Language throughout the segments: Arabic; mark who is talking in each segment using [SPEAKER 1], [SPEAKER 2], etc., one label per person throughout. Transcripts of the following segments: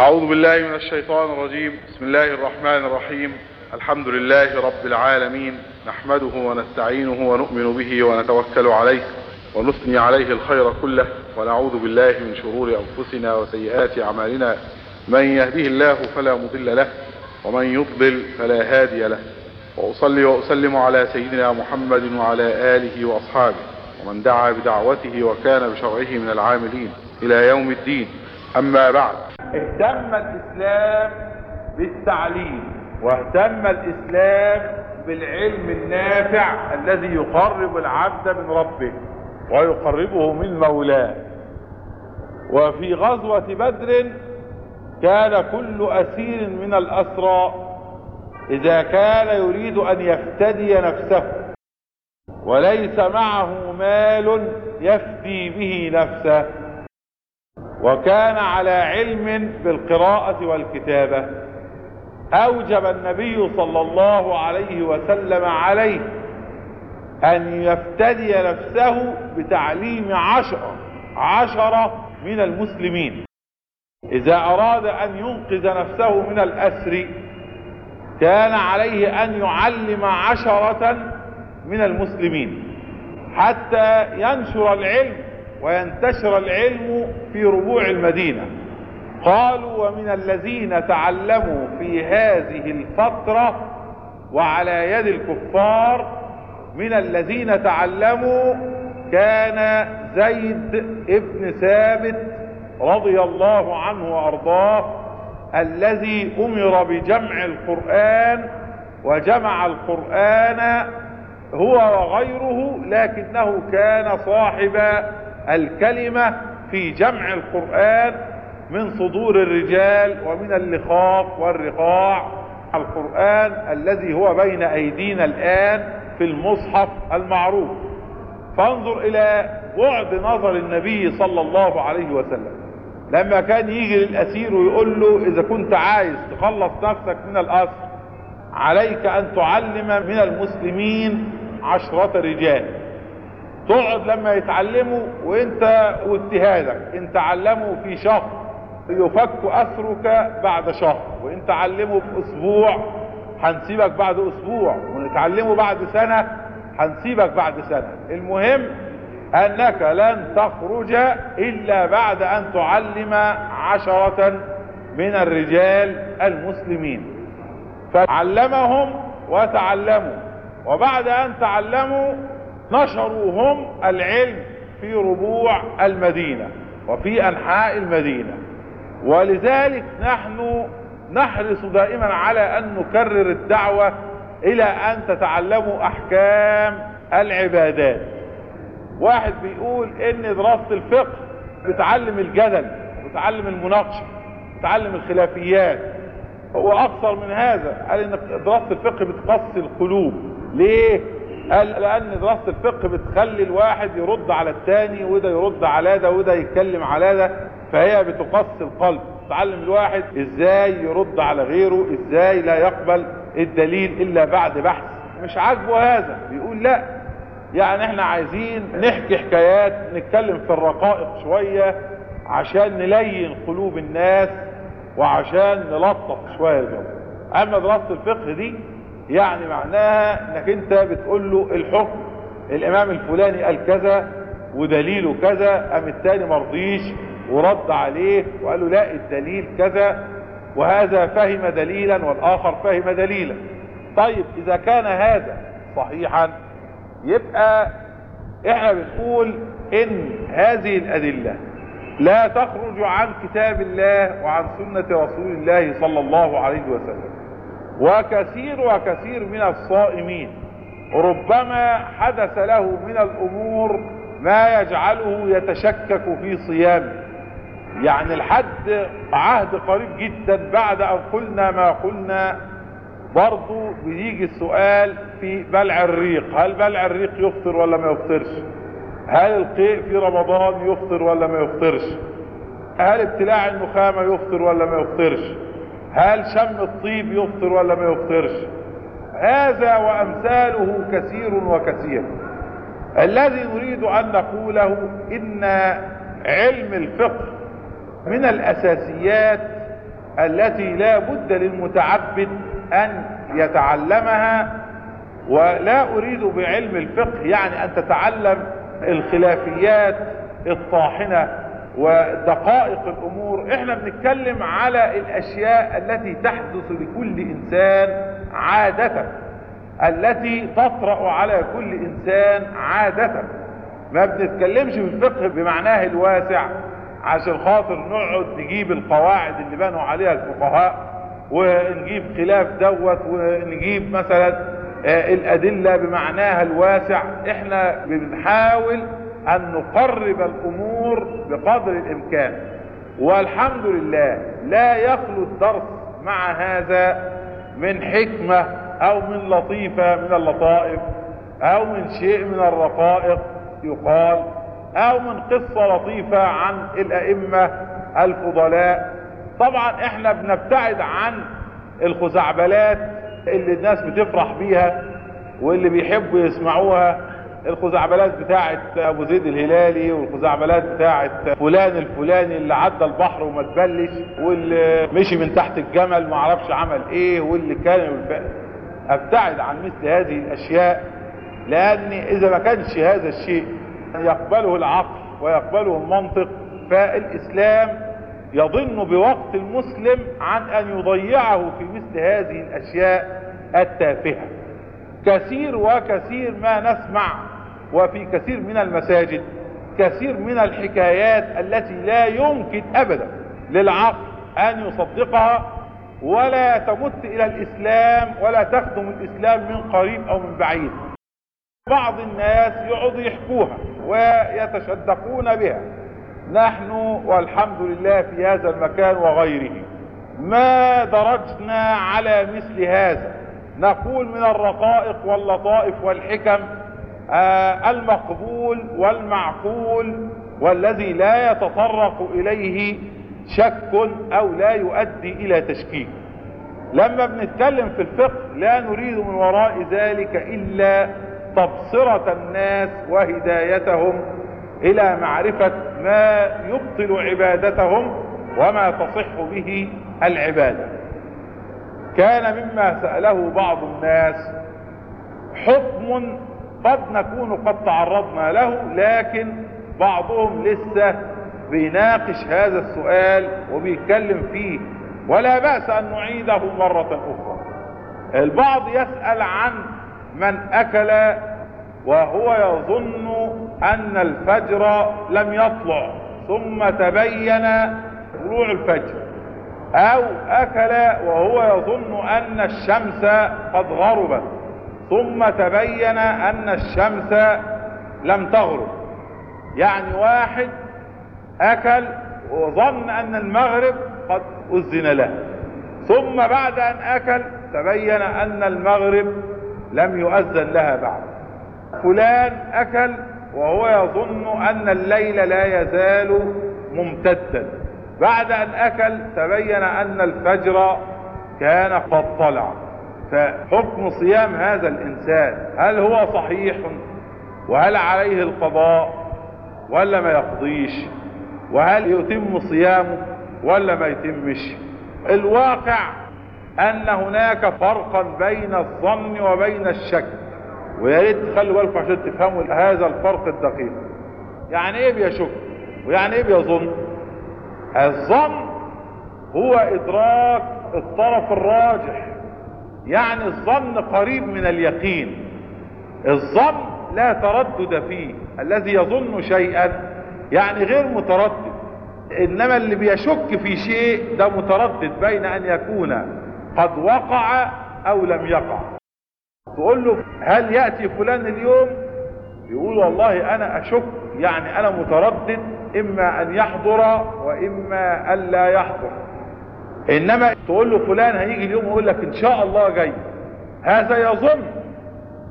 [SPEAKER 1] أعوذ بالله من الشيطان الرجيم. بسم الله الرحمن الرحيم. الحمد لله رب العالمين. نحمده ونستعينه ونؤمن به ونتوكل عليه ونثني عليه الخير كله. ونعوذ بالله من شرور أنفسنا وسيئات أعمالنا. من يهده الله فلا مضل له ومن يضلل فلا هادي له. وأصلي وأسلم على سيدنا محمد وعلى آله وأصحابه. ومن دعا بدعوته وكان بشرعه من العاملين إلى يوم الدين. أما بعد.
[SPEAKER 2] اهتم الإسلام بالتعليم واهتم الإسلام بالعلم النافع الذي يقرب العبد من ربه ويقربه من مولاه. وفي غزوة بدر كان كل أسير من الأسرى إذا كان يريد أن يفتدي نفسه وليس معه مال يفدي به نفسه. وكان على علم بالقراءة والكتابة. أوجب النبي صلى الله عليه وسلم عليه أن يفتدي نفسه بتعليم عشرة عشرة من المسلمين. إذا أراد أن ينقذ نفسه من الأسر كان عليه أن يعلم عشرة من المسلمين حتى ينشر العلم وينتشر العلم في ربوع المدينة. قالوا ومن الذين تعلموا في هذه الفترة وعلى يد الكفار من الذين تعلموا كان زيد ابن ثابت رضي الله عنه وأرضاه الذي أمر بجمع القرآن وجمع القرآن هو وغيره لكنه كان صاحب الكلمة في جمع القرآن من صدور الرجال ومن اللخاق والرقاع. القرآن الذي هو بين أيدينا الآن في المصحف المعروف. فانظر إلى بعد نظر النبي صلى الله عليه وسلم. لما كان يجي للأسير ويقول له إذا كنت عايز تخلص نفسك من الأسر عليك أن تعلم من المسلمين عشرة رجال. تقعد لما يتعلموا وانت واجتهادك إن تعلموا في شهر يفك أسرك بعد شهر وإن تعلموا في أسبوع هنسيبك بعد أسبوع ونتعلموا بعد سنة هنسيبك بعد سنة. المهم أنك لن تخرج إلا بعد أن تعلم عشرة من الرجال المسلمين. فعلمهم وتعلموا وبعد أن تعلموا نشروا هم العلم في ربوع المدينة وفي أنحاء المدينة. ولذلك نحن نحرص دائما على أن نكرر الدعوة إلى أن تتعلموا أحكام العبادات. واحد بيقول إن دراسة الفقه بتعلم الجدل بتعلم المناقشة بتعلم الخلافيات. هو أكثر من هذا قال إن دراسة الفقه بتقصي القلوب. ليه؟ قال لأن دراسة الفقه بتخلي الواحد يرد على التاني وده يرد على ده وده يتكلم على ده فهي بتقصي القلب. تعلم الواحد إزاي يرد على غيره إزاي لا يقبل الدليل إلا بعد بحث. مش عاجبه هذا. بيقول لا. يعني إحنا عايزين نحكي حكايات نتكلم في الرقائق شوية عشان نلين قلوب الناس وعشان نلطف شوية الجو. أما دراسة الفقه دي يعني معناها إنك أنت بتقول له الحكم الإمام الفلاني قال كذا ودليله كذا قام التاني مرضيش ورد عليه وقال له لا الدليل كذا وهذا فهم دليلا والآخر فهم دليلا. طيب إذا كان هذا صحيحا يبقى إحنا بنقول إن هذه الأدلة لا تخرج عن كتاب الله وعن سنة رسول الله صلى الله عليه وسلم. وكثير وكثير من الصائمين. ربما حدث له من الأمور ما يجعله يتشكك في صيامه. يعني الحد عهد قريب جدا بعد أن قلنا ما قلنا. برضو بيجي السؤال في بلع الريق. هل بلع الريق يفطر ولا ما يفطرش؟ هل القيء في رمضان يفطر ولا ما يفطرش؟ هل ابتلاع النخامة يفطر ولا ما يفطرش؟ هل شم الطيب يفطر ولا ما يفطرش؟ هذا وأمثاله كثير وكثير. الذي نريد أن نقوله إن علم الفقه من الأساسيات التي لا بد للمتعبد أن يتعلمها ولا أريد بعلم الفقه يعني أن تتعلم الخلافيات الطاحنة ودقائق الأمور إحنا بنتكلم على الأشياء التي تحدث لكل إنسان عادة التي تطرأ على كل إنسان عادة. ما بنتكلمش في الفقه بمعناه الواسع عشان خاطر نقعد نجيب القواعد اللي بنوا عليها الفقهاء ونجيب خلاف دوت ونجيب مثلا آه، الأدلة بمعناها الواسع. إحنا بنحاول أن نقرب الأمور بقدر الإمكان. والحمد لله لا يخلو الدرس مع هذا من حكمة أو من لطيفة من اللطائف أو من شيء من الرقائق يقال أو من قصة لطيفة عن الأئمة الفضلاء. طبعا إحنا بنبتعد عن الخزعبلات اللي الناس بتفرح بيها واللي بيحبوا يسمعوها. الخزعبلات بتاعت أبو زيد الهلالي والخزعبلات بتاعت فلان الفلاني اللي عدى البحر وما تبلش واللي مشي من تحت الجمل ما عرفش عمل إيه واللي كان. أبتعد عن مثل هذه الأشياء لأن إذا ما كانش هذا الشيء يقبله العقل ويقبله المنطق فالإسلام يظن بوقت المسلم عن أن يضيعه في مثل هذه الأشياء التافهة كثير وكثير ما نسمع وفي كثير من المساجد كثير من الحكايات التي لا يمكن ابدا للعقل أن يصدقها ولا تمت إلى الإسلام ولا تخدم الإسلام من قريب أو من بعيد. بعض الناس يقعدوا يحكوها ويتشدقون بها. نحن والحمد لله في هذا المكان وغيره. ما درجنا على مثل هذا؟ نقول من الرقائق واللطائف والحكم آه المقبول والمعقول والذي لا يتطرق إليه شك أو لا يؤدي إلى تشكيك. لما بنتكلم في الفقه لا نريد من وراء ذلك إلا تبصرة الناس وهدايتهم إلى معرفة ما يبطل عبادتهم وما تصح به العبادة. كان مما سأله بعض الناس حكم قد نكون قد تعرضنا له لكن بعضهم لسه بيناقش هذا السؤال وبيتكلم فيه ولا بأس أن نعيده مرة أخرى. البعض يسأل عن من أكل وهو يظن أن الفجر لم يطلع ثم تبين طلوع الفجر. أو أكل وهو يظن أن الشمس قد غربت ثم تبين أن الشمس لم تغرب. يعني واحد أكل وظن أن المغرب قد أذن له ثم بعد أن أكل تبين أن المغرب لم يؤذن لها بعد. فلان أكل وهو يظن أن الليل لا يزال ممتدا. بعد أن أكل تبين أن الفجر كان قد طلع. فحكم صيام هذا الإنسان هل هو صحيح؟ وهل عليه القضاء؟ ولا ما يقضيش؟ وهل يتم صيامه؟ ولا ما يتمش؟ الواقع أن هناك فرقا بين الظن وبين الشك. ويا ريت تخلوا بالكم عشان تفهموا هذا الفرق الدقيق. يعني إيه بيشك؟ ويعني إيه بيظن؟ الظن هو إدراك الطرف الراجح. يعني الظن قريب من اليقين. الظن لا تردد فيه. الذي يظن شيئا يعني غير متردد. إنما اللي بيشك في شيء ده متردد بين أن يكون قد وقع أو لم يقع. تقول له هل يأتي فلان اليوم؟ يقول والله أنا أشك يعني أنا متردد إما أن يحضر وإما أن لا يحضر. إنما تقول له فلان هيجي اليوم ويقول لك إن شاء الله جاي. هذا يظن.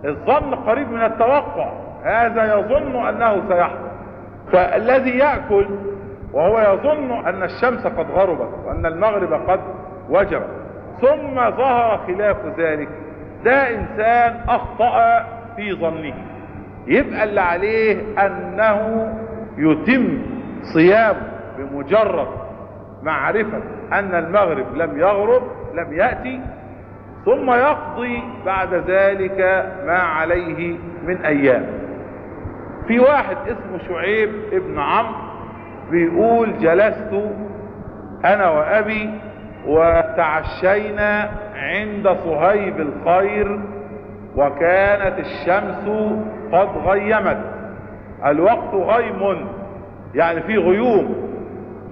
[SPEAKER 2] الظن قريب من التوقع. هذا يظن أنه سيحضر. فالذي يأكل وهو يظن أن الشمس قد غربت وأن المغرب قد وجب ثم ظهر خلاف ذلك. ده إنسان أخطأ في ظنه. يبقى اللي عليه أنه يتم صيامه بمجرد معرفة أن المغرب لم يغرب لم يأتي ثم يقضي بعد ذلك ما عليه من أيام. في واحد اسمه شعيب ابن عمرو بيقول جلست أنا وأبي وتعشينا عند صهيب الخير وكانت الشمس قد غيمت. الوقت غيم. يعني في غيوم.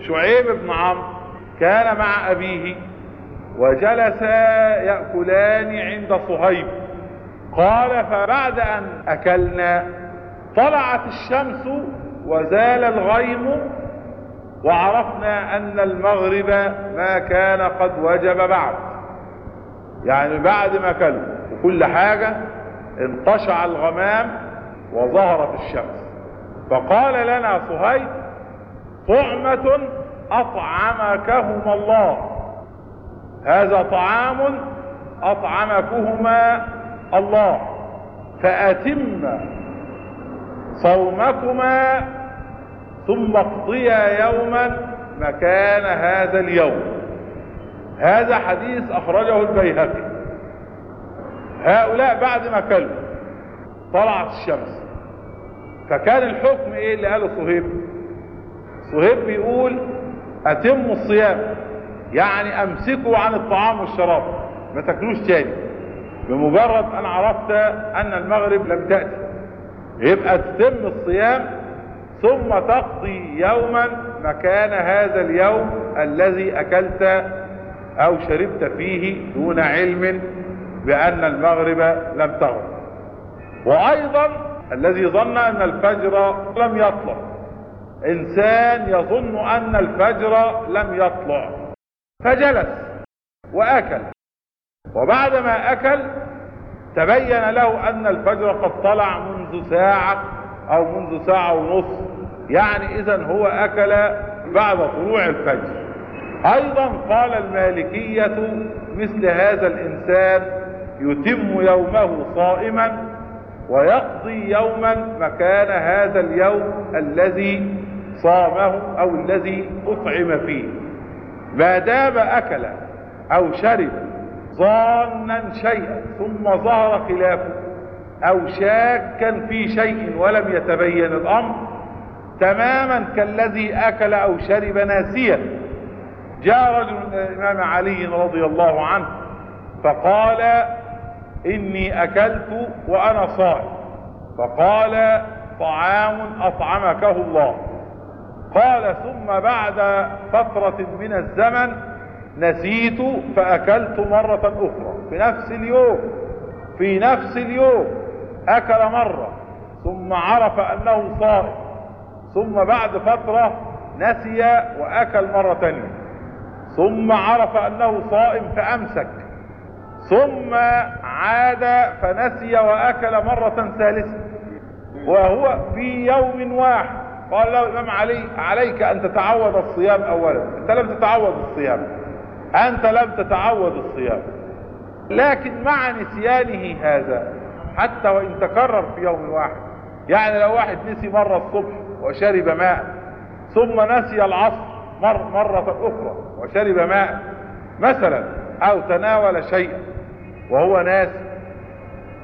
[SPEAKER 2] شعيب بن عمرو كان مع أبيه وجلسا يأكلان عند صهيب. قال فبعد أن أكلنا طلعت الشمس وزال الغيم وعرفنا أن المغرب ما كان قد وجب بعد. يعني بعد ما كلوا وكل حاجة انقشع الغمام وظهرت الشمس. فقال لنا صهيب طعمة أطعمكهما الله. هذا طعام أطعمكهما الله. فأتم صومكما ثم اقضيا يوما مكان هذا اليوم. هذا حديث أخرجه البيهقي. هؤلاء بعد ما كلوا. طلعت الشمس. فكان الحكم إيه اللي قاله صهيب؟ صهيب بيقول اتموا الصيام يعني أمسكوا عن الطعام والشراب ما تاكلوش تاني. بمجرد أن عرفت أن المغرب لم تأتي. يبقى تتم الصيام ثم تقضي يوما مكان هذا اليوم الذي أكلت أو شربت فيه دون علم بأن المغرب لم تغرب. وأيضا الذي ظن أن الفجر لم يطلع. إنسان يظن أن الفجر لم يطلع. فجلس وأكل. وبعدما أكل تبين له أن الفجر قد طلع منذ ساعة أو منذ ساعة ونصف يعني إذا هو أكل بعد طلوع الفجر. أيضا قال المالكية مثل هذا الإنسان يتم يومه صائما ويقضي يوما مكان هذا اليوم الذي صامه أو الذي أطعم فيه. ما دام أكل أو شرب ظانا شيئا ثم ظهر خلافه أو شاكا في شيء ولم يتبين الأمر تماما كالذي أكل أو شرب ناسيا. جاء رجل من الإمام علي رضي الله عنه فقال إني أكلت وأنا صائم. فقال طعام أطعمكه الله. قال ثم بعد فترة من الزمن نسيت فأكلت مرة أخرى. في نفس اليوم في نفس اليوم أكل مرة ثم عرف أنه صائم. ثم بعد فترة نسي وأكل مرة تانية. ثم عرف أنه صائم فأمسك. ثم عاد فنسي وأكل مرة ثالثة وهو في يوم واحد. قال له الامام علي عليك أن تتعود الصيام اولا. أنت لم تتعود الصيام. أنت لم تتعود الصيام. لكن مع نسيانه هذا حتى وإن تكرر في يوم واحد. يعني لو واحد نسي مرة الصبح وشرب ماء ثم نسي العصر مر مرة أخرى وشرب ماء مثلا أو تناول شيئا. وهو ناسي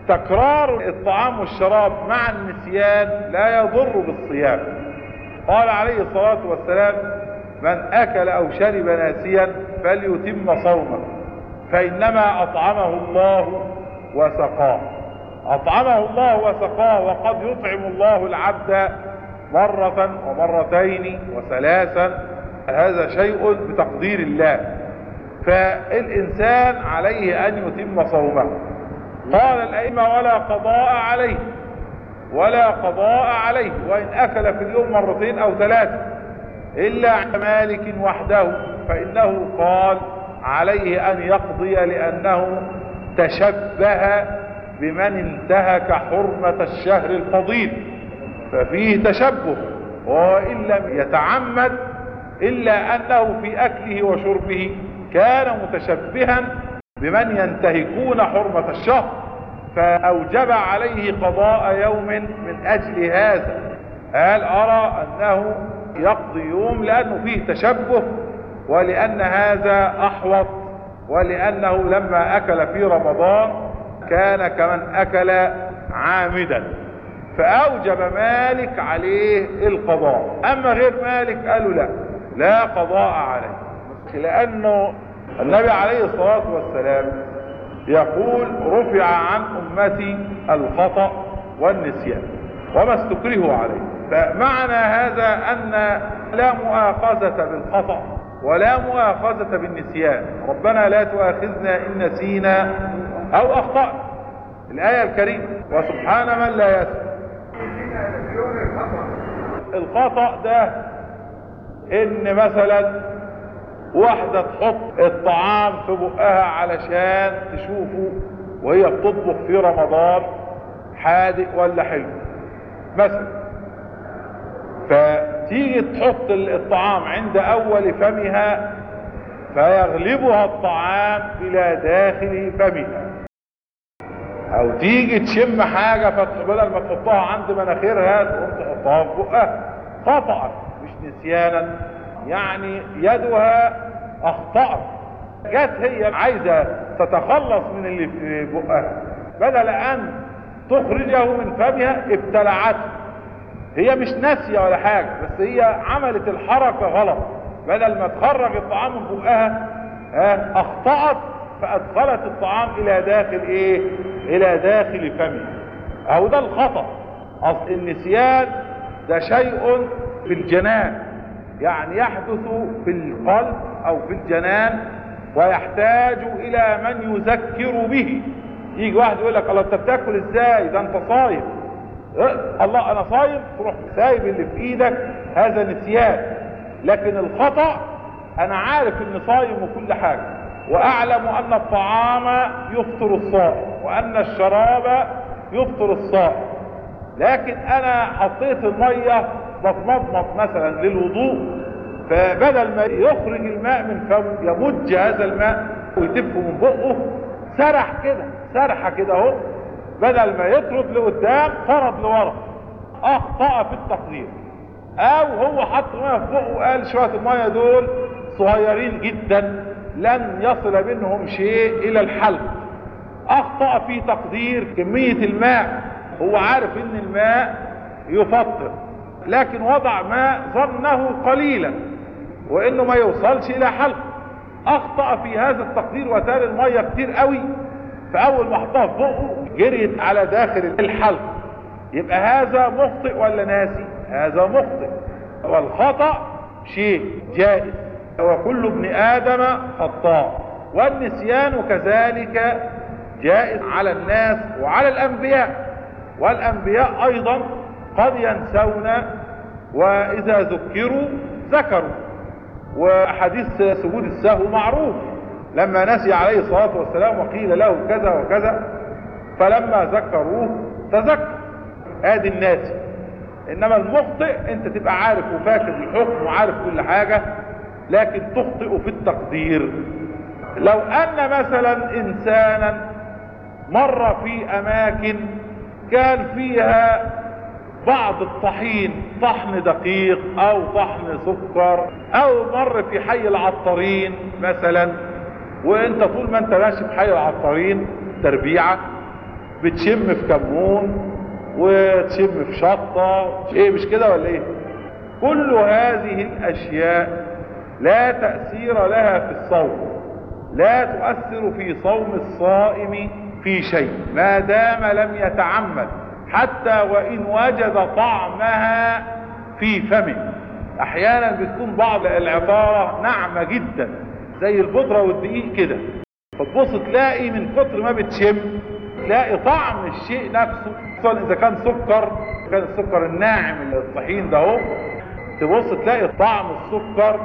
[SPEAKER 2] تكرار الطعام والشراب مع النسيان لا يضر بالصيام. قال عليه الصلاة والسلام من أكل أو شرب ناسيا فليتم صومه فإنما أطعمه الله وسقاه. أطعمه الله وسقاه وقد يطعم الله العبد مرة ومرتين وثلاثا. هذا شيء بتقدير الله. فالإنسان عليه أن يتم صومه. قال الأئمة ولا قضاء عليه ولا قضاء عليه وإن أكل في اليوم مرتين أو ثلاثة إلا عند مالك وحده فإنه قال عليه أن يقضي لأنه تشبه بمن انتهك حرمة الشهر الفضيل ففيه تشبه وإن لم يتعمد إلا أنه في أكله وشربه. كان متشبها بمن ينتهكون حرمة الشهر فأوجب عليه قضاء يوم من أجل هذا. هل أرى أنه يقضي يوم لأنه فيه تشبه؟ ولأن هذا أحوط ولأنه لما أكل في رمضان كان كمن أكل عامدا. فأوجب مالك عليه القضاء. أما غير مالك قالوا لا لا قضاء عليه لأنه النبي عليه الصلاة والسلام يقول رفع عن أمتي الخطأ والنسيان وما استكرهوا عليه. فمعنى هذا أن لا مؤاخذة بالخطأ ولا مؤاخذة بالنسيان. ربنا لا تؤاخذنا إن نسينا أو أخطأنا. الآية الكريمة وسبحان من لا يسر الخطأ ده إن مثلا واحدة تحط الطعام في بقها علشان تشوفه وهي بتطبخ في رمضان حادق ولا حلو. مثلا فتيجي تحط الطعام عند أول فمها فيغلبها الطعام إلى داخل فمها. أو تيجي تشم حاجة بدل ما تحطها عند مناخيرها تقوم تحطها في بقها. خطأ مش نسيانا. يعني يدها اخطأت جت هي عايزة تتخلص من اللي في بقها. بدل أن تخرجه من فمها ابتلعته. هي مش ناسية ولا حاجة بس هي عملت الحركة غلط. بدل ما تخرج الطعام من بقها ها أخطأت فأدخلت الطعام إلى داخل إيه؟ إلى داخل فمها. أهو ده الخطأ. أصل النسيان ده شيء في الجنان. يعني يحدث في القلب أو في الجنان ويحتاج إلى من يذكر به. يجي واحد يقول لك الله أنت بتاكل إزاي؟ ده أنت صايم. إيه؟ الله أنا صايم؟ تروح سايب اللي في إيدك هذا نسيان. لكن الخطأ أنا عارف إني صايم وكل حاجة وأعلم أن الطعام يفطر الصائم وأن الشراب يفطر الصائم. لكن أنا حطيت المية بتمضمض مثلا للوضوء فبدل ما يخرج الماء من فمه يمج هذا الماء ويتفه من بقه سرح كده سرحة كده اهو بدل ما يطرد لقدام طرد لورا. أخطأ في التقدير. أو هو حط مية في بقه وقال شوية المية دول صغيرين جدا لن يصل منهم شيء إلى الحلق. أخطأ في تقدير كمية الماء. هو عارف إن الماء يفطر. لكن وضع ماء ظنه قليلا وإنه ما يوصلش إلى حلق. أخطأ في هذا التقدير وتالي المية كتير قوي فأول ما حطها في بقه جريت على داخل الحلق. يبقى هذا مخطئ ولا ناسي؟ هذا مخطئ. والخطأ شيء جائز. وكل ابن آدم خطاء. والنسيان كذلك جائز على الناس وعلى الأنبياء. والأنبياء أيضا قد ينسون وإذا ذكروا ذكروا. وحديث سجود السهو معروف. لما نسي عليه الصلاة والسلام وقيل له كذا وكذا فلما ذكروه تذكر. ادي الناس. إنما المخطئ أنت تبقى عارف وفاكر الحكم وعارف كل حاجة لكن تخطئ في التقدير. لو أن مثلا انسانا مر في أماكن كان فيها بعض الطحين طحن دقيق أو طحن سكر أو مر في حي العطارين مثلا. وإنت طول ما إنت ماشي في حي العطارين تربيعة بتشم في كمون وتشم في شطة. إيه مش كده ولا إيه؟ كل هذه الأشياء لا تأثير لها في الصوم لا تؤثر في صوم الصائم في شيء ما دام لم يتعمد. حتى وإن وجد طعمها في فمه. أحيانا بتكون بعض العطارة ناعمة جدا زي البودرة والدقيق كده. فتبص تلاقي من كتر ما بتشم تلاقي طعم الشيء نفسه خصوصا إذا كان سكر كان السكر الناعم اللي الطحين ده أهو. تبص تلاقي طعم السكر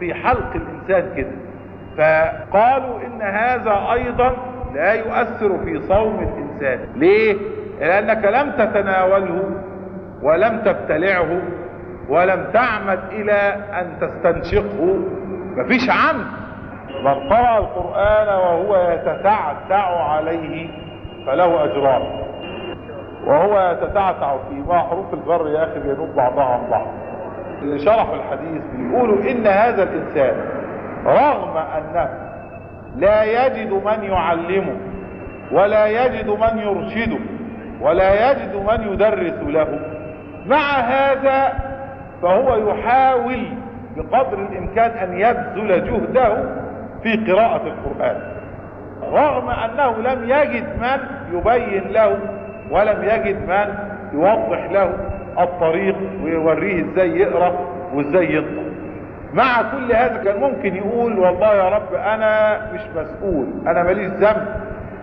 [SPEAKER 2] في حلق الإنسان كده. فقالوا إن هذا أيضا لا يؤثر في صوم الإنسان. ليه؟ لأنك لم تتناوله ولم تبتلعه ولم تعمد إلى أن تستنشقه. مفيش عمد. من قرأ القرآن وهو يتتعتع عليه فله أجران. وهو يتتعتع فيه ما حروف الجر يا أخي بينوب بعضها عن بعض. اللي شرحوا الحديث بيقولوا إن هذا الإنسان رغم أنه لا يجد من يعلمه ولا يجد من يرشده ولا يجد من يدرس له. مع هذا فهو يحاول بقدر الإمكان أن يبذل جهده في قراءة القرآن. رغم أنه لم يجد من يبين له ولم يجد من يوضح له الطريق ويوريه إزاي يقرأ وإزاي ينطق مع كل هذا كان ممكن يقول والله يا رب أنا مش مسؤول أنا ماليش ذنب.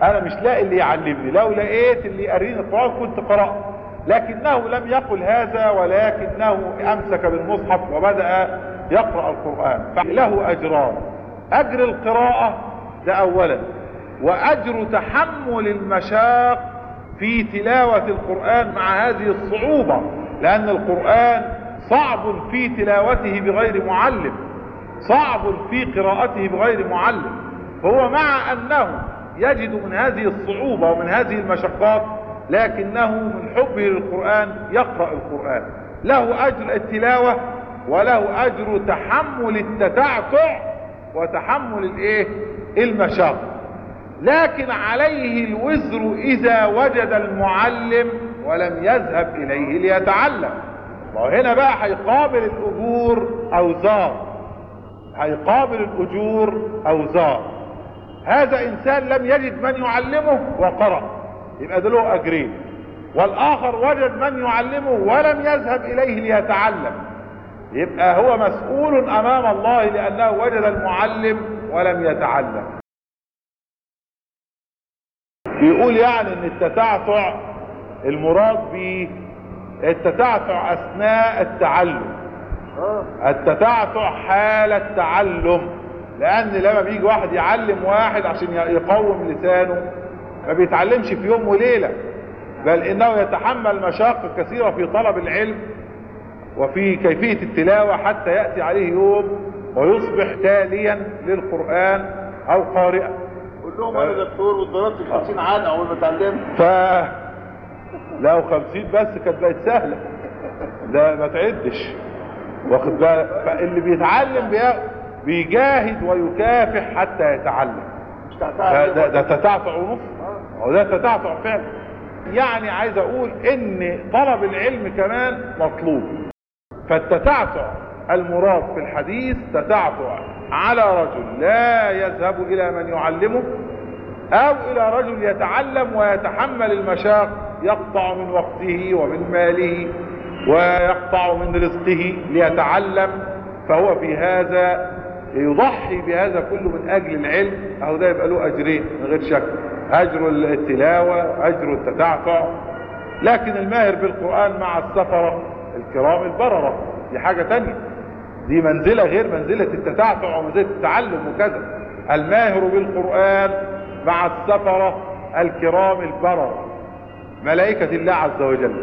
[SPEAKER 2] أنا مش لاقي اللي يعلمني. لو لقيت اللي يقريني القرآن كنت قرأت. لكنه لم يقل هذا ولكنه أمسك بالمصحف وبدأ يقرأ القرآن. فله أجران. أجر القراءة ده اولا. وأجر تحمل المشاق في تلاوة القرآن مع هذه الصعوبة. لأن القرآن صعب في تلاوته بغير معلم. صعب في قراءته بغير معلم. هو مع أنه يجد من هذه الصعوبة ومن هذه المشقات لكنه من حبه للقرآن يقرأ القرآن. له أجر التلاوة وله أجر تحمل التتعتع وتحمل الإيه؟ المشاق. لكن عليه الوزر إذا وجد المعلم ولم يذهب إليه ليتعلم. وهنا بقى هيقابل الأجور أوزار. هيقابل الأجور أوزار. هذا إنسان لم يجد من يعلمه وقرأ. يبقى ده له أجرين. والآخر وجد من يعلمه ولم يذهب إليه ليتعلم. يبقى هو مسؤول أمام الله لأنه وجد المعلم ولم يتعلم. بيقول يعني إن التتعتع المراد به التتعتع أثناء التعلم. التتعتع حال التعلم. لأن لما بيجي واحد يعلم واحد عشان يقوم لسانه ما بيتعلمش في يوم وليلة بل إنه يتحمل مشاق كثيرة في طلب العلم وفي كيفية التلاوة حتى يأتي عليه يوم ويصبح تاليا للقرآن أو قارئا.
[SPEAKER 3] قول لهم أنا دكتور واتضربت ال 50 عاد أول ما اتعلمت.
[SPEAKER 2] ف لو خمسين بس كانت بقت سهلة. لا ما تعدش. واخد بالك فاللي بيتعلم بي... بيجاهد ويكافح حتى يتعلم.
[SPEAKER 3] مش
[SPEAKER 2] ده,
[SPEAKER 3] تعتعب
[SPEAKER 2] ده, ده تتعتع ونص. ده تتعتع فعلا. يعني عايز أقول إن طلب العلم كمان مطلوب. فالتتعتع المراد في الحديث تتعتع على رجل لا يذهب إلى من يعلمه أو إلى رجل يتعلم ويتحمل المشاق يقطع من وقته ومن ماله ويقطع من رزقه ليتعلم فهو في هذا يضحي بهذا كله من أجل العلم أهو ده يبقى له أجرين من غير شك. أجر التلاوة أجر التتعتع لكن الماهر بالقرآن مع السفرة الكرام البررة دي حاجة تانية. دي منزلة غير منزلة التتعتع ومنزلة التعلم وكذا. الماهر بالقرآن مع السفرة الكرام البررة. ملائكة الله عز وجل.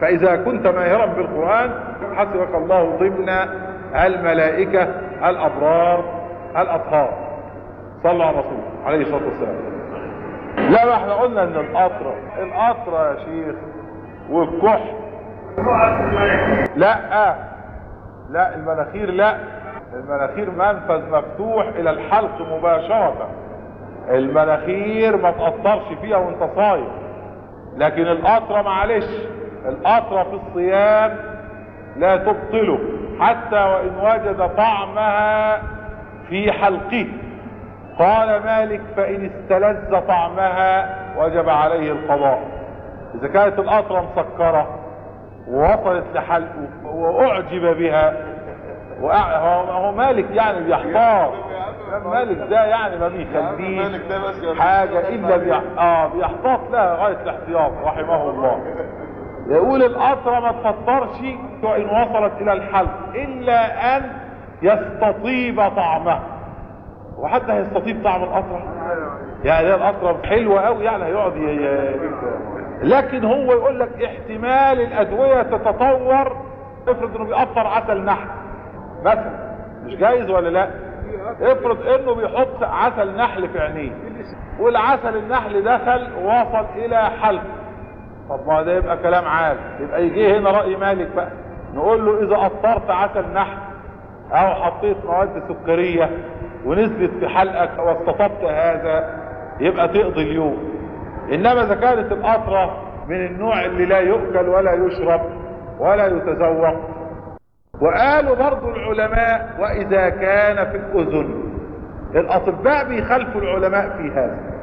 [SPEAKER 2] فإذا كنت ماهرا بالقرآن حسبك الله ضمن الملائكة الأبرار الأطهار. صلى على الرسول عليه الصلاة والسلام. لا ما إحنا قلنا إن القطرة القطرة يا شيخ والكحل. لا لا المناخير لا. المناخير منفذ مفتوح إلى الحلق مباشرة. المناخير ما تقطرش فيها وأنت صايم. لكن القطرة معلش القطرة في الصيام لا تبطله. حتى وإن وجد طعمها في حلقه. قال مالك فإن استلذ طعمها وجب عليه القضاء. إذا كانت القطرة مسكرة ووصلت لحلقه وأعجب بها وأع- هو مالك يعني بيحتاط مالك ده يعني ما
[SPEAKER 3] يا
[SPEAKER 2] حاجة إلا بيح... آه بيحتاط لها غاية الاحتياط رحمه الله. يقول القطرة ما تفطرش وان وصلت إلى الحلق إلا أن يستطيب طعمه وحتى هيستطيب طعم القطرة يعني القطرة حلوة قوي يعني هيقعد لكن هو يقول لك احتمال الأدوية تتطور. افرض إنه بيقطر عسل نحل مثلا مش جايز ولا لأ؟ افرض إنه بيحط عسل نحل في عينيه والعسل النحل دخل ووصل إلى حلق طب ما ده يبقى كلام عام. يبقى يجي هنا رأي مالك بقى. نقول له إذا قطرت عسل نحل أو حطيت مواد سكرية ونزلت في حلقك واستطبت هذا يبقى تقضي اليوم. إنما إذا كانت القطرة من النوع اللي لا يؤكل ولا يشرب ولا يتذوق وقالوا برضو العلماء وإذا كان في الأذن. الأطباء بيخالفوا العلماء في هذا.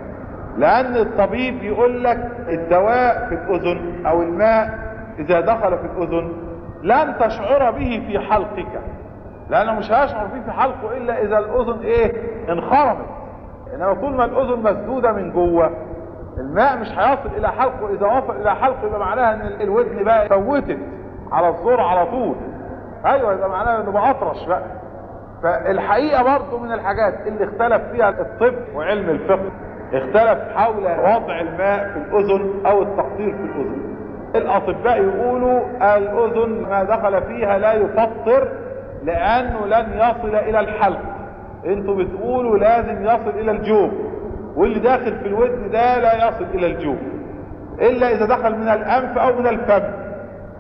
[SPEAKER 2] لأن الطبيب يقول لك الدواء في الأذن أو الماء إذا دخل في الأذن لن تشعر به في حلقك. لأنه مش هيشعر به في حلقه إلا إذا الأذن إيه؟ انخرمت إنما طول ما الأذن مسدودة من جوه الماء مش هيصل إلى حلقه. إذا وصل إلى حلقه يبقى معناها إن الودن بقى فوتت على الزور على طول. أيوه يبقى معناها إنه بقى أطرش بقى. فالحقيقة برضه من الحاجات اللي اختلف فيها الطب وعلم الفقه. اختلف حول وضع الماء في الأذن أو التقطير في الأذن. الأطباء يقولوا الأذن ما دخل فيها لا يفطر لأنه لن يصل إلى الحلق. أنتوا بتقولوا لازم يصل إلى الجوف واللي داخل في الودن ده لا يصل إلى الجوف إلا إذا دخل من الأنف أو من الفم.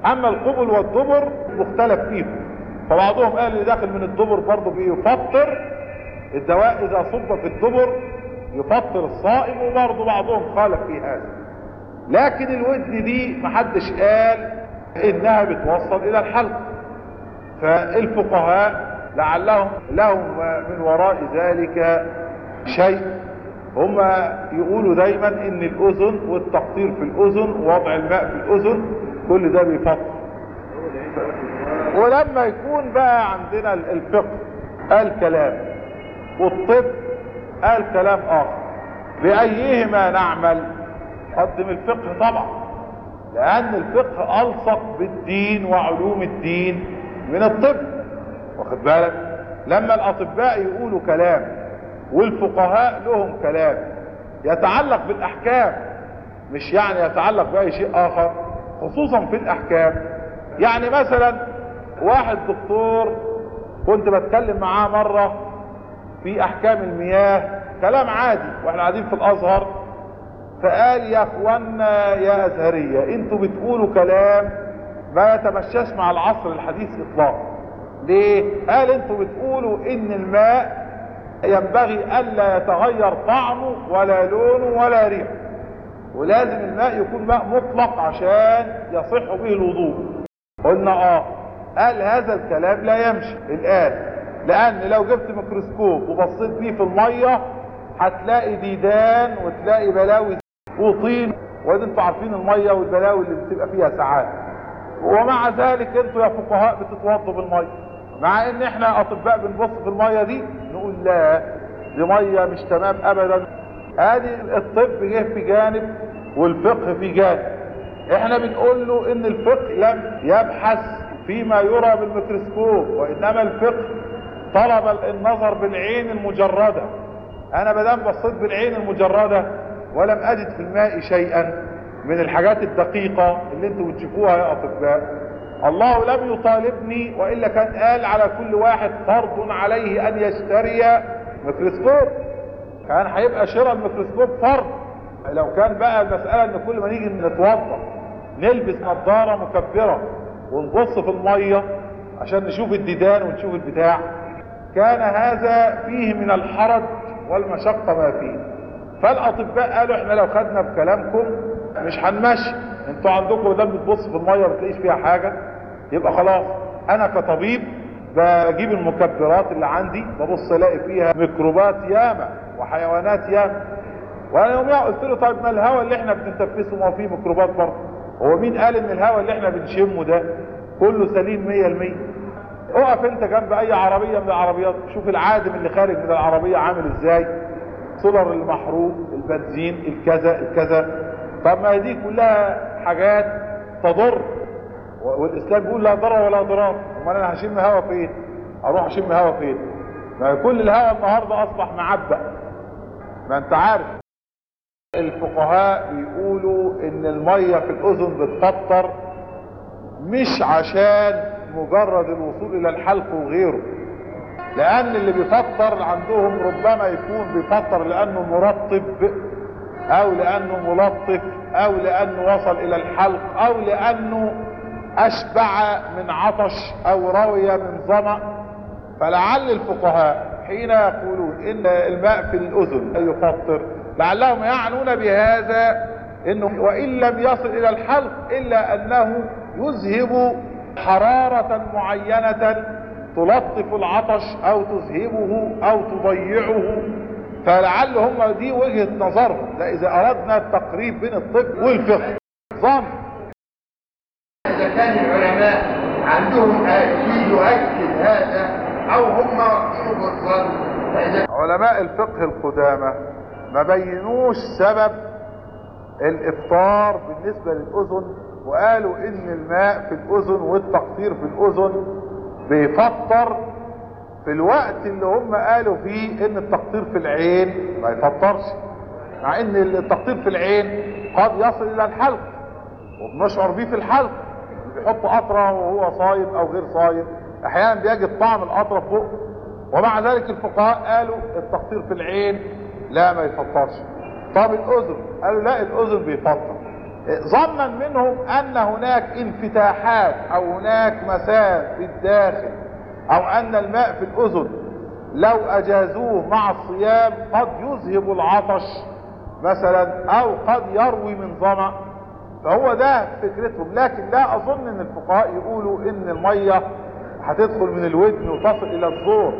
[SPEAKER 2] أما القبل والدبر مختلف فيهم. فبعضهم قال اللي داخل من الدبر برضه بيفطر. الدواء إذا صب في الدبر يفطر الصائم وبرضه بعضهم. خالف في هذا. لكن الودن دي محدش قال إنها بتوصل إلى الحلق. فالفقهاء لعلهم لهم من وراء ذلك شيء. هم يقولوا دايما إن الأذن والتقطير في الأذن ووضع الماء في الأذن كل ده بيفطر. ولما يكون بقى عندنا الفقه قال كلام والطب قال كلام آخر. بأيهما نعمل؟ قدم الفقه طبعا. لأن الفقه ألصق بالدين وعلوم الدين من الطب. واخد بالك؟ لما الأطباء يقولوا كلام والفقهاء لهم كلام يتعلق بالأحكام مش يعني يتعلق بأي شيء آخر خصوصا في الأحكام. يعني مثلا واحد دكتور كنت بتكلم معاه مرة في أحكام المياه كلام عادي وإحنا قاعدين في الأزهر. فقال يا أخوانا يا أزهرية أنتوا بتقولوا كلام ما يتمشاش مع العصر الحديث اطلاقا. ليه؟ قال أنتوا بتقولوا إن الماء ينبغي ألا يتغير طعمه ولا لونه ولا ريحه. ولازم الماء يكون ماء مطلق عشان يصح به الوضوء. قلنا آه قال هذا الكلام لا يمشي. الآن لأن لو جبت ميكروسكوب وبصيت بيه في الميه هتلاقي ديدان وتلاقي بلاوي وطين. وادي أنتوا عارفين الميه والبلاوي اللي بتبقى فيها ساعات. ومع ذلك أنتوا يا فقهاء بتتوضوا بالميه. مع ان إحنا اطباء بنبص في الميه دي نقول لا دي ميه مش تمام ابدا. ادي الطب جه في جانب والفقه في جانب. إحنا بنقول له إن الفقه لم يبحث فيما يرى بالميكروسكوب وإنما الفقه طلب النظر بالعين المجردة. أنا بدام بصيت بالعين المجردة ولم أجد في الماء شيئا من الحاجات الدقيقة اللي أنتوا بتشوفوها يا أطباء. الله لم يطالبني وإلا كان قال على كل واحد فرض عليه أن يشتري ميكروسكوب. كان هيبقى شراء الميكروسكوب فرض. لو كان بقى المسألة إن كل ما نيجي نتوضأ نلبس نظارة مكبرة ونبص في المية عشان نشوف الديدان ونشوف البتاع. كان هذا فيه من الحرج والمشقة ما فيه. فالأطباء قالوا إحنا لو خدنا بكلامكم مش هنمشي. أنتوا عندكم ده بتبص في المية ما بتلاقيش فيها حاجة. يبقى خلاص. أنا كطبيب بجيب المكبرات اللي عندي ببص ألاقي فيها ميكروبات ياما وحيوانات ياما. وأنا يوميها قلت له طيب ما الهواء اللي إحنا بنتنفسه ما فيه ميكروبات برضه؟ هو مين قال إن الهواء اللي إحنا بنشمه ده كله سليم مية المية اقف انت جنب اي عربية من العربيات شوف العادم اللي خارج من العربية عامل إزاي سولر المحروق البنزين الكذا الكذا. طب ما دي كلها حاجات تضر. والإسلام بيقول لا ضرر ولا ضرار. أمال أنا هشم هوا فين؟ أروح أشم هوا فين؟ ما كل الهوا النهارده أصبح معبأ. ما أنت عارف. الفقهاء بيقولوا إن المية في الأذن بتفطر مش عشان مجرد الوصول إلى الحلق وغيره. لأن اللي بيفطر عندهم ربما يكون بيفطر لأنه مرطب أو لأنه ملطف أو لأنه وصل إلى الحلق أو لأنه أشبع من عطش أو روي من ظمأ. فلعل الفقهاء حين يقولون إن الماء في الأذن يفطر لعلهم يعنون بهذا إنه وإن لم يصل إلى الحلق إلا أنه يذهب حرارة معينة تلطف العطش أو تذهبه أو تضيعه فلعل هم دي وجهة نظرهم. ده إذا أردنا التقريب بين الطب والفقه. ظن
[SPEAKER 4] إذا كان العلماء عندهم يؤكد هذا أو هم فإذا
[SPEAKER 2] علماء الفقه القدامى ما بينوش سبب الإفطار بالنسبة للأذن وقالوا إن الماء في الأذن والتقطير في الأذن بيفطر في الوقت اللي هم قالوا فيه إن التقطير في العين ما يفطرش. مع إن التقطير في العين قد يصل إلى الحلق وبنشعر بيه في الحلق بيحط قطرة وهو صايم أو غير صايم أحيانا بيجد طعم القطرة فوق. ومع ذلك الفقهاء قالوا التقطير في العين لا ما يفطرش. طب الأذن؟ قالوا لا الأذن بيفطر. ظنا منهم أن هناك انفتاحات أو هناك مسام في الداخل أو أن الماء في الأذن لو أجازوه مع الصيام قد يذهب العطش مثلا أو قد يروي من ظمأ. فهو ده فكرتهم. لكن لا أظن إن الفقهاء يقولوا إن المية هتدخل من الودن وتصل إلى الزور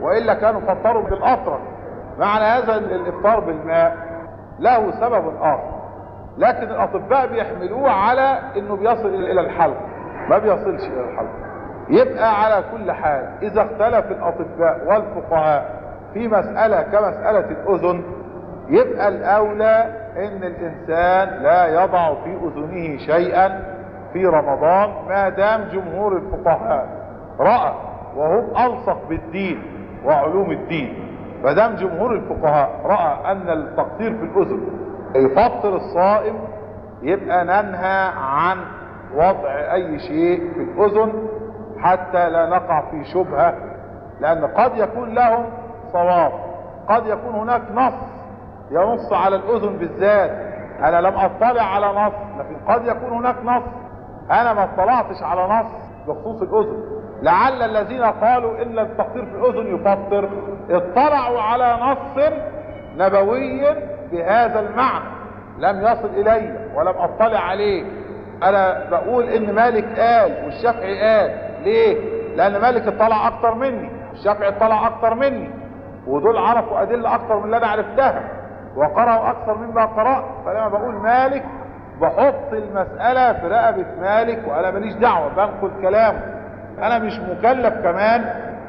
[SPEAKER 2] وإلا كانوا فطروا بالقطرة معنى هذا الإفطار بالماء له سبب آخر. لكن الأطباء بيحملوه على إنه بيصل إلى الحلق. ما بيصلش إلى الحلق. يبقى على كل حال إذا اختلف الأطباء والفقهاء في مسألة كمسألة الأذن يبقى الأولى إن الإنسان لا يضع في أذنه شيئا في رمضان ما دام جمهور الفقهاء رأى وهم ألصق بالدين وعلوم الدين. ما دام جمهور الفقهاء رأى أن التقطير في الأذن يفطر الصائم يبقى ننهى عن وضع أي شيء في الأذن حتى لا نقع في شبهة لأن قد يكون لهم صواب قد يكون هناك نص ينص على الأذن بالذات. أنا لم أطلع على نص لكن قد يكون هناك نص. أنا ما اطلعتش على نص بخصوص الأذن. لعل الذين قالوا إن التقطير في الأذن يفطر اطلعوا على نص نبوي بهذا المعنى لم يصل إلي ولم أطلع عليه. أنا بقول إن مالك قال والشافعي قال. ليه؟ لأن مالك اطلع أكتر مني الشافعي اطلع أكتر مني. ودول عرفوا أدلة أكتر من اللي أنا عرفتها. وقرأوا أكثر مما قرأت. فلما بقول مالك بحط المسألة في رقبة مالك وأنا ماليش دعوة بنقل كلامه. أنا مش مكلف كمان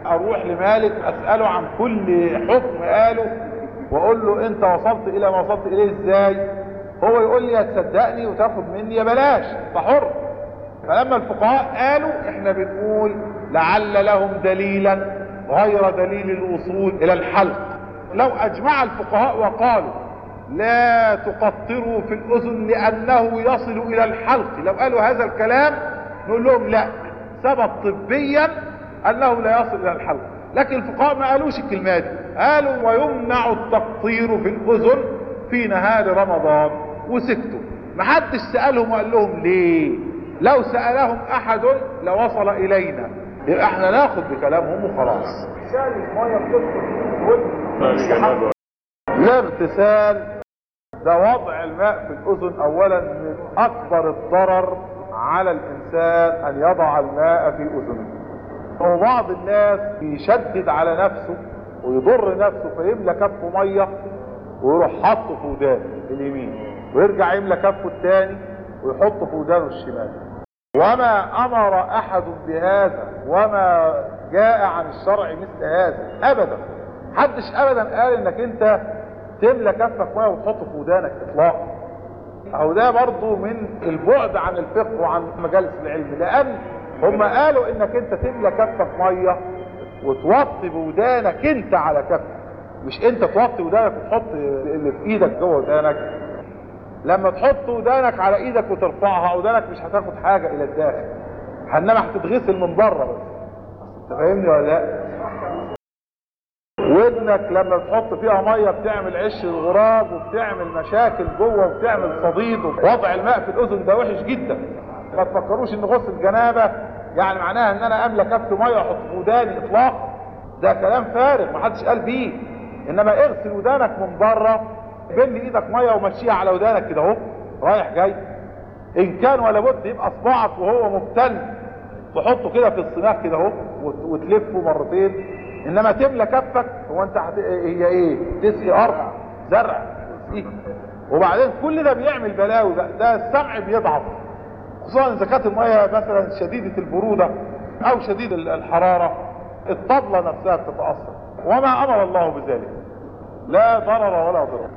[SPEAKER 2] أروح لمالك أسأله عن كل حكم قاله. واقول له انت وصلت إلى ما وصلت اليه إزاي؟ هو يقول لي هتصدقني وتاخد مني يا بلاش انت حر فلما الفقهاء قالوا إحنا بنقول لعل لهم دليلا غير دليل الوصول إلى الحلق. لو أجمع الفقهاء وقالوا لا تقطروا في الأذن لأنه يصل إلى الحلق لو قالوا هذا الكلام نقول لهم لا ثبت طبيا أنه لا يصل إلى الحلق. لكن الفقهاء ما قالوش الكلمات دي. قالوا ويمنع التقطير في الأذن في نهار رمضان وسكتوا. محدش سألهم وقال لهم ليه؟ لو سألهم أحد لوصل إلينا. يبقى إحنا ناخد بكلامهم وخلاص. الاغتسال ده وضع الماء في الأذن اولا من أكبر الضرر على الإنسان أن يضع الماء في اذنه وبعض الناس بيشدد على نفسه ويضر نفسه فيملى كفه مية ويروح حاطه في ودانه اليمين ويرجع يملى كفه الثاني ويحطه في ودانه الشمال. وما أمر أحد بهذا وما جاء عن الشرع مثل هذا أبدا. حدش أبدا قال إنك أنت تملى كفك مية وتحطه في ودانك اطلاقا. اهو ده برضو من البعد عن الفقه وعن مجالس العلم لأن هم قالوا إنك أنت تملى كفك مية وتوطي بودانك أنت على كفك. مش أنت توطي ودانك وتحط اللي في إيدك جوه ودانك. لما تحط ودانك على إيدك وترفعها ودانك مش هتاخد حاجة إلى الداخل. انما هتتغسل من بره بس. أنت فاهمني ولا لأ؟ ودنك لما بتحط فيها مية بتعمل عش الغراب وبتعمل مشاكل جوه وبتعمل صديد وضع الماء في الأذن ده وحش جدا. ما تفكروش إن غسل جنابة يعني معناها إن أنا املى كف مية واحط في وداني اطلاقا ده كلام فارغ ما حدش قال بيه. إنما اغسل ودانك من بره بل إيدك مية ومشيها على ودانك كده أهو رايح جاي. إن كان ولا بد يبقى صباعك وهو مبتل تحطه كده في الصناع كده أهو وت- وتلفه مرتين. إنما تملى كفك هو أنت. هي إيه؟ تسقي أرض زرع تسقيه. وبعدين كل ده بيعمل بلاوي ده السمع بيضعف. خصوصا إذا كانت الميه مثلا شديدة البرودة أو شديد ال- الحرارة الطبلة نفسها بتتأثر. وما أمر الله بذلك. لا ضرر ولا ضرر.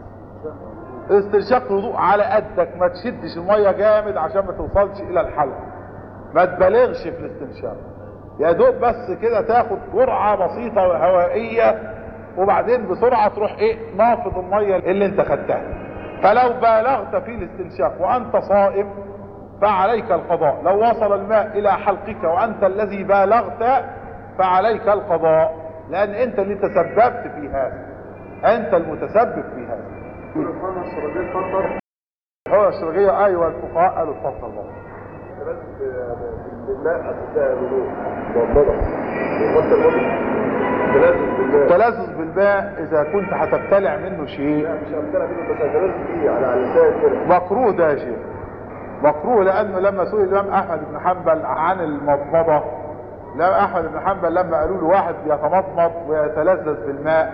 [SPEAKER 2] استنشاق الوضوء على قدك ما تشدش الميه جامد عشان ما توصلش إلى الحلق. ما تبالغش في الاستنشاق. يا دوب بس كده تاخد جرعة بسيطة هوائيه وبعدين بسرعة تروح إيه نافض الميه اللي أنت خدتها. فلو بالغت في الاستنشاق وأنت صائم فعليك القضاء. لو وصل الماء إلى حلقك وأنت الذي بالغت فعليك القضاء. لأن أنت اللي تسببت في هذا. أنت المتسبب في هذا. هو الشرعية أيوه الفقهاء قالوا اتفضل برضه
[SPEAKER 3] بالماء بالماء
[SPEAKER 2] التلذذ بالماء إذا كنت هتبتلع منه شيء.
[SPEAKER 3] لا مش امثله منه بس فيه على على لسان كده
[SPEAKER 2] مكروه ده يا شيخ. مكروه لأنه لما سئل الإمام أحمد بن حنبل عن المضمضة الإمام أحمد بن حنبل لما قالوا له واحد يتمضمض ويتلذذ بالماء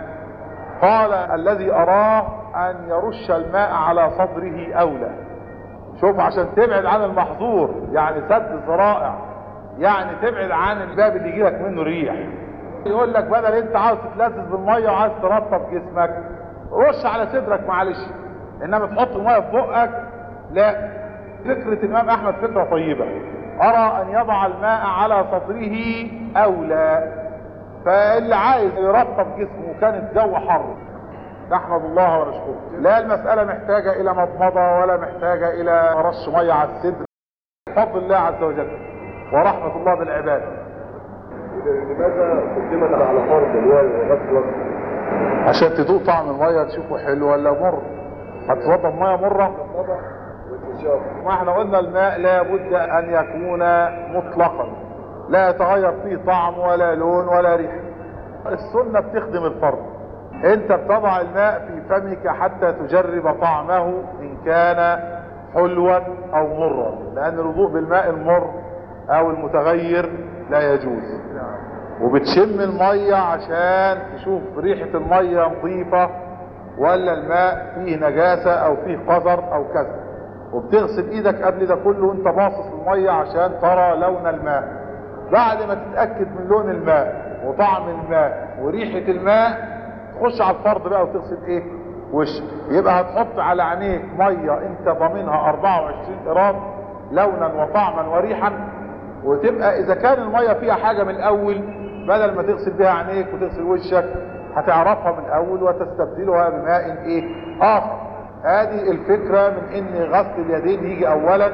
[SPEAKER 2] قال الذي أراه أن يرش الماء على صدره أولى. شوف عشان تبعد عن المحظور يعني سد ذرائع يعني تبعد عن الباب اللي يجيلك منه ريح. يقول لك بدل أنت عاوز تتلذذ بالمية وعايز ترطب جسمك رش على صدرك معلش إنما تحط الميه في بقك لا. فكرة الإمام أحمد فكرة طيبة. أرى أن يضع الماء على صدره اولى فاللي عايز يرطب جسمه وكان الجو حر. نحمد الله ونشكره. لا المسألة محتاجة إلى مضمضة ولا محتاجة إلى رش مية على الصدر. فضل الله عز وجل ورحمة الله بالعباد.
[SPEAKER 3] لماذا قدمت على فرض اللي هو غسل الوجه؟
[SPEAKER 2] عشان تدوق طعم المية تشوفه حلو ولا مر؟ هتوضب مية مرة؟ إحنا قلنا الماء لا بد أن يكون مطلقا. لا يتغير فيه طعم ولا لون ولا ريحة السنة بتخدم الفرد. انت بتضع الماء في فمك حتى تجرب طعمه إن كان حلوا أو مرا لأن الوضوء بالماء المر أو المتغير لا يجوز. وبتشم المية عشان تشوف ريحة المية نظيفة ولا الماء فيه نجاسة أو فيه قذر أو كذا. وبتغسل إيدك قبل ده كله وانت باصص المية عشان ترى لون الماء. بعد ما تتأكد من لون الماء وطعم الماء وريحة الماء تخش على الفرض بقى وتغسل إيه؟ وشك يبقى هتحط على عينيك مية انت ضامنها 24 قراط لونا وطعما وريحا. وتبقى إذا كان المية فيها حاجة من الأول بدل ما تغسل بها عينيك وتغسل وشك هتعرفها من الأول وتستبدلها بماء إيه؟ آخر. هذه الفكرة من إن غسل اليدين يجي اولا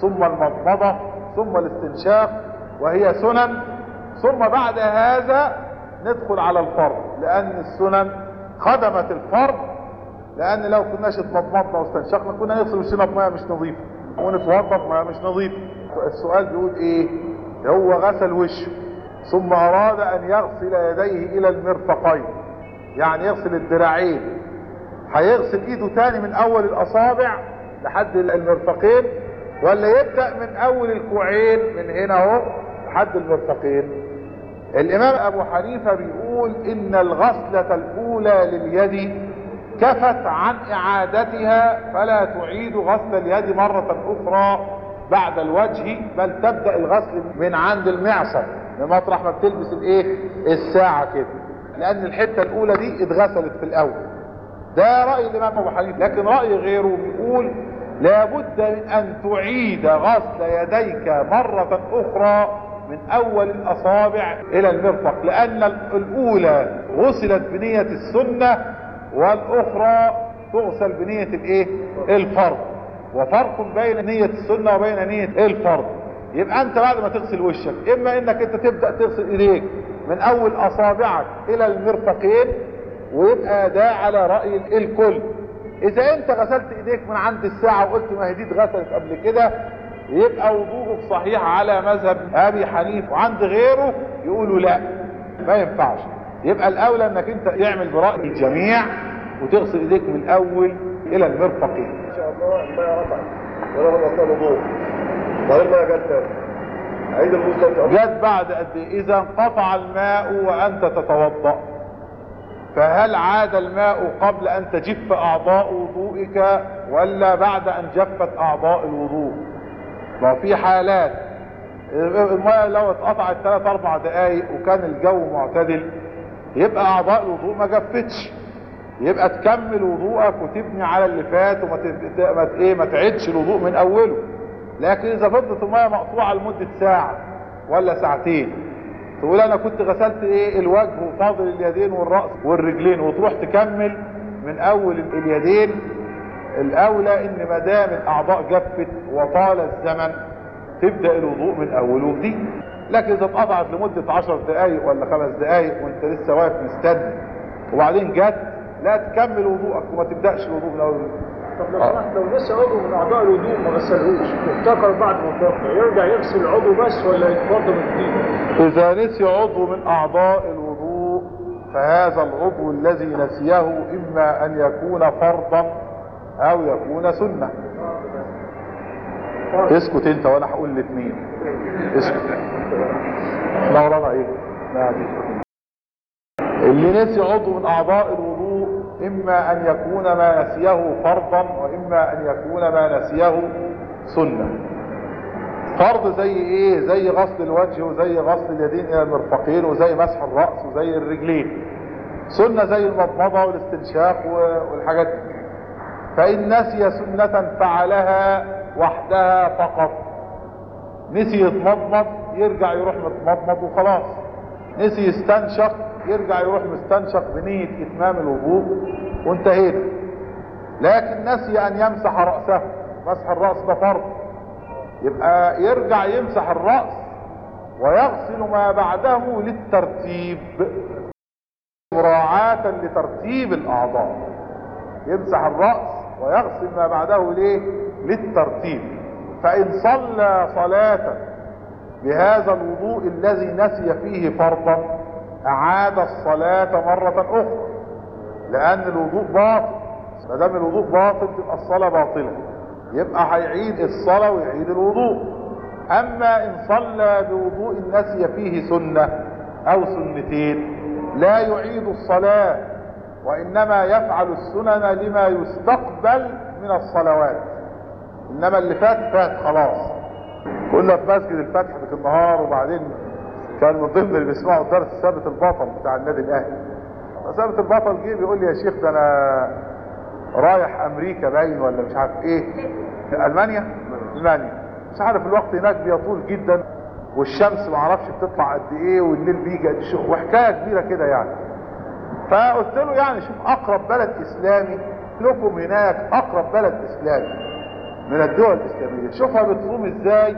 [SPEAKER 2] ثم المضمضة ثم الاستنشاق وهي سنن. ثم بعد هذا ندخل على الفرض لأن السنن خدمت الفرض لأن لو كناش اتمضمضنا واستنشقنا كنا نغسل وشنا بمية مش نظيفة ونتوضا بمية مش نظيفة. السؤال بيقول إيه؟ هو غسل وشه ثم أراد أن يغسل يديه إلى المرفقين يعني يغسل الذراعين هيغسل ايده تاني من اول الاصابع لحد المرفقين ولا يبدأ من اول الكوعين من هنا اهو لحد المرفقين الامام ابو حنيفة بيقول إن الغسلة الأولى لليد كفت عن إعادتها فلا تعيد غسل اليد مرة أخرى بعد الوجه بل تبدأ الغسل من عند المعصم من مطرح ما بتلبس الإيه؟ الساعة كده. لأن الحتة الأولى دي اتغسلت في الأول. ده رأي الإمام أبو حنيفة لكن رأي غيره بيقول لابد من أن تعيد غسل يديك مرة أخرى من أول الأصابع إلى المرفق لأن الأولى غسلت بنية السنة والأخرى تغسل بنية الإيه؟ الفرض. وفرق بين نية السنة وبين نية الفرض. يبقى أنت بعد ما تغسل وشك إما إنك أنت تبدأ تغسل إيديك من أول أصابعك إلى المرفقين ويبقى ده على رأي الكل. إذا أنت غسلت إيديك من عند الساعة وقلت ما هي دي اتغسلت قبل كده يبقى وضوءك صحيح على مذهب أبي حنيفة. وعند غيره يقولوا لا ما ينفعش. يبقى الأولى إنك أنت تعمل براءة الجميع وتغسل إيديك من الأول إلى المرفقين.
[SPEAKER 3] إن شاء الله. الماء قطع ولا هو أصلا وضوء الماء جت عيد المسلم.
[SPEAKER 2] جت بعد قد إيه؟ إذا انقطع الماء وأنت تتوضأ. فهل عاد الماء قبل أن تجف أعضاء وضوئك ولا بعد أن جفت أعضاء الوضوء؟ ما في حالات. الماء لو اتقطعت 3 4 دقائق وكان الجو معتدل يبقى أعضاء الوضوء ما جفتش. يبقى تكمل وضوءك وتبني على اللي فات وما إيه ما تعيدش الوضوء من أوله. لكن إذا فضلت الميه مقطوعة لمدة ساعة ولا ساعتين. تقول أنا كنت غسلت إيه؟ الوجه وفاضل اليدين والرأس والرجلين وتروح تكمل من أول اليدين. الأولى إن ما دام الأعضاء جفت وطال الزمن تبدأ الوضوء من اول وجديد. لكن إذا اتقطعت لمدة 10 دقائق ولا خمس دقائق وأنت لسه واقف مستني وبعدين جت لا تكمل وضوءك وما تبدأش الوضوء من أول وجديد.
[SPEAKER 5] طب لو لو لسه عضو من أعضاء الوضوء ما غسلهوش وافتكر بعد ما توفى يرجع يغسل العضو بس ولا من جديد؟
[SPEAKER 2] إذا نسي عضو من أعضاء الوضوء فهذا العضو الذي نسيه إما أن يكون فرضا أو يكون سنة اسكت أنت وأنا هقول الاثنين اسكت؟ لا دي. اللي نسي عضو من أعضاء الوضوء إما أن يكون ما نسيه فرضا وإما أن يكون ما نسيه سنة. فرض زي إيه؟ زي غسل الوجه وزي غسل اليدين إلى المرفقين وزي مسح الرأس وزي الرجلين. سنة زي المضمضة والاستنشاق والحاجات دي. فإن نسي سنة فعلها وحدها فقط. نسي يتمضمض يرجع يروح متمضمض وخلاص. نسي يستنشق يرجع يروح مستنشق بنية إتمام الوضوء وانتهينا. لكن نسي أن يمسح رأسه. مسح الرأس ده فرض. يبقى يرجع يمسح الرأس ويغسل ما بعده للترتيب. مراعاة لترتيب الأعضاء. يمسح الرأس ويغسل ما بعده ليه؟ للترتيب. فإن صلى صلاة بهذا الوضوء الذي نسي فيه فرضا أعاد الصلاة مرة أخرى لأن الوضوء باطل. ما دام الوضوء باطل تبقى الصلاة باطلة. يبقى هيعيد الصلاة ويعيد الوضوء. أما إن صلى بوضوء نسي فيه سنة أو سنتين لا يعيد الصلاة وإنما يفعل السنن لما يستقبل من الصلوات. إنما اللي فات فات خلاص. كنا في مسجد الفتح في النهار وبعدين كان من ضمن اللي بيسمعوا الدرس ثابت البطل بتاع النادي الأهلي. ثابت البطل جه بيقول لي يا شيخ ده أنا رايح أمريكا باين ولا مش عارف إيه. ألمانيا؟ ألمانيا. مش عارف الوقت هناك بيطول جدا والشمس ما أعرفش بتطلع قد إيه والليل بيجي قد إيه. وحكاية كبيرة كده يعني. فقلت له يعني شوف أقرب بلد إسلامي لكم هناك أقرب بلد إسلامي. من الدول الإسلامية. شوفها بتصوم إزاي؟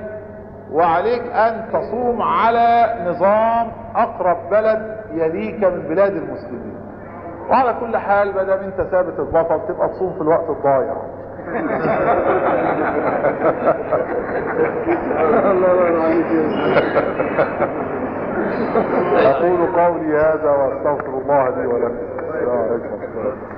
[SPEAKER 2] وعليك أن تصوم على نظام أقرب بلد يليك من بلاد المسلمين. وعلى كل حال ما دام أنت ثابت البطل تبقى تصوم في الوقت الضايع. أقول قولي هذا وأستغفر الله لي ولكم.